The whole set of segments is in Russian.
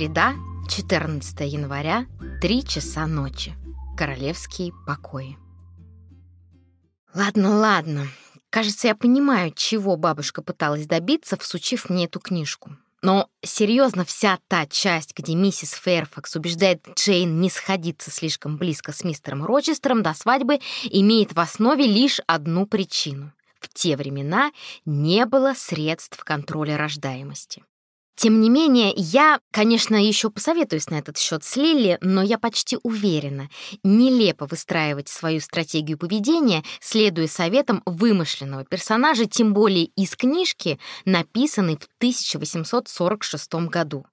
Среда, 14 января, 3 часа ночи. Королевские покои. Ладно, ладно. Кажется, я понимаю, чего бабушка пыталась добиться, всучив мне эту книжку. Но серьезно, вся та часть, где миссис Фэрфакс убеждает Джейн не сходиться слишком близко с мистером Рочестером до свадьбы, имеет в основе лишь одну причину. В те времена не было средств контроля рождаемости. Тем не менее, я, конечно, еще посоветуюсь на этот счет с Лили, но я почти уверена, нелепо выстраивать свою стратегию поведения, следуя советам вымышленного персонажа, тем более из книжки, написанной в 1846 году.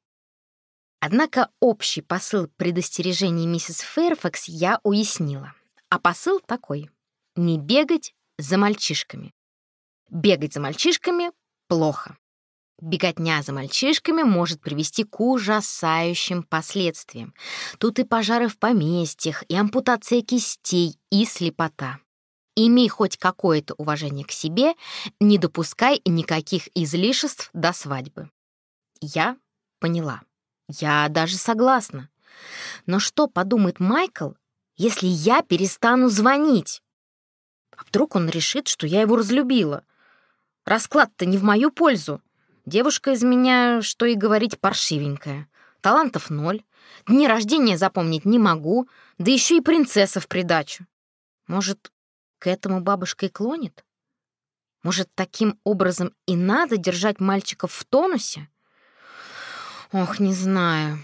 Однако общий посыл предостережений миссис Фэрфакс я уяснила. А посыл такой — не бегать за мальчишками. Бегать за мальчишками — плохо. Беготня за мальчишками может привести к ужасающим последствиям. Тут и пожары в поместьях, и ампутация кистей, и слепота. Имей хоть какое-то уважение к себе, не допускай никаких излишеств до свадьбы. Я поняла. Я даже согласна. Но что подумает Майкл, если я перестану звонить? А вдруг он решит, что я его разлюбила? Расклад-то не в мою пользу. Девушка из меня, что и говорить, паршивенькая. Талантов ноль. Дни рождения запомнить не могу, да еще и принцесса в придачу. Может, к этому бабушка и клонит? Может, таким образом и надо держать мальчиков в тонусе? Ох, не знаю.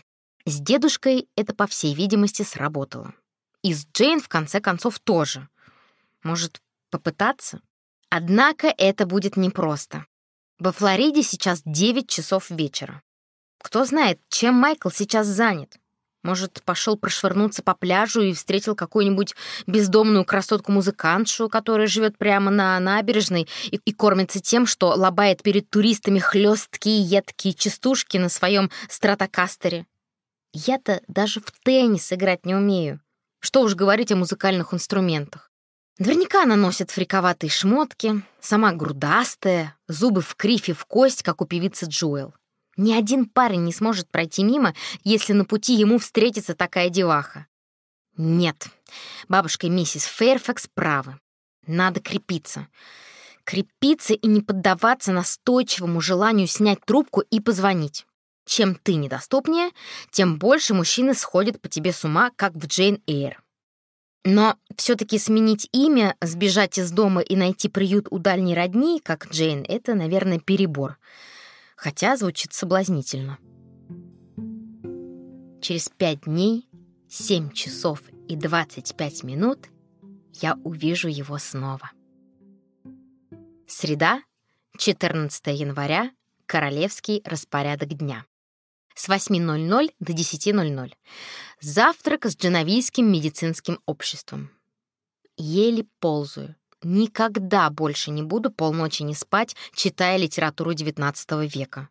С дедушкой это, по всей видимости, сработало. И с Джейн, в конце концов, тоже. Может, попытаться? Однако это будет непросто. Во Флориде сейчас 9 часов вечера. Кто знает, чем Майкл сейчас занят. Может, пошел прошвырнуться по пляжу и встретил какую-нибудь бездомную красотку-музыкантшу, которая живет прямо на набережной и, и кормится тем, что лобает перед туристами хлесткие едкие частушки на своем стратокастере. Я-то даже в теннис играть не умею. Что уж говорить о музыкальных инструментах. Наверняка она носит фриковатые шмотки, сама грудастая, зубы в кривь и в кость, как у певицы Джоэл. Ни один парень не сможет пройти мимо, если на пути ему встретится такая деваха. Нет, бабушка и миссис Фэрфакс правы. Надо крепиться. Крепиться и не поддаваться настойчивому желанию снять трубку и позвонить. Чем ты недоступнее, тем больше мужчины сходят по тебе с ума, как в Джейн Эйр. Но все-таки сменить имя, сбежать из дома и найти приют у дальней родни, как Джейн, это, наверное, перебор. Хотя звучит соблазнительно. Через пять дней, семь часов и двадцать пять минут я увижу его снова. Среда, 14 января, королевский распорядок дня с 8.00 до 10.00. Завтрак с Дженовийским медицинским обществом. Еле ползаю. Никогда больше не буду полночи не спать, читая литературу XIX века.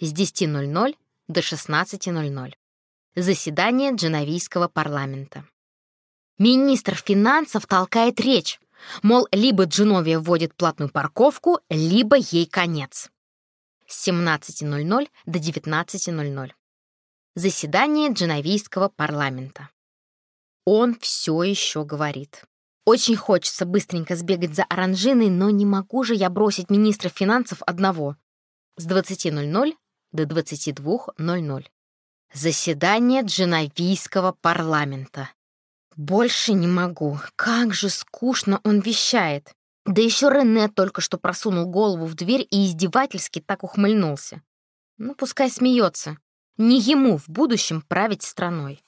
С 10.00 до 16.00. Заседание Дженовийского парламента. Министр финансов толкает речь, мол, либо Дженовия вводит платную парковку, либо ей конец с 17.00 до 19.00. Заседание Дженовийского парламента. Он все еще говорит. Очень хочется быстренько сбегать за оранжиной, но не могу же я бросить министра финансов одного. С 20.00 до 22.00. Заседание Дженовийского парламента. Больше не могу. Как же скучно он вещает. Да еще Рене только что просунул голову в дверь и издевательски так ухмыльнулся. Ну, пускай смеется. Не ему в будущем править страной.